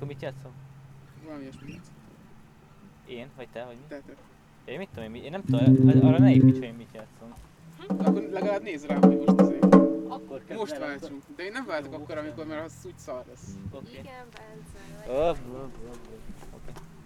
Amikor mit játszom? Valami ilyesmi. Én? Vagy te? Vagy mi? Te, te. Én mit tudom, én, mi- én nem tudom, hát arra ne építs, hogy én mit játszom. Hm? Akkor legalább nézd rám, hogy most azért. Akkor Most váltsunk. De én nem váltok akkor, amikor mert az úgy szar lesz. Okay. Igen, Bence. Ö, vagy- bl-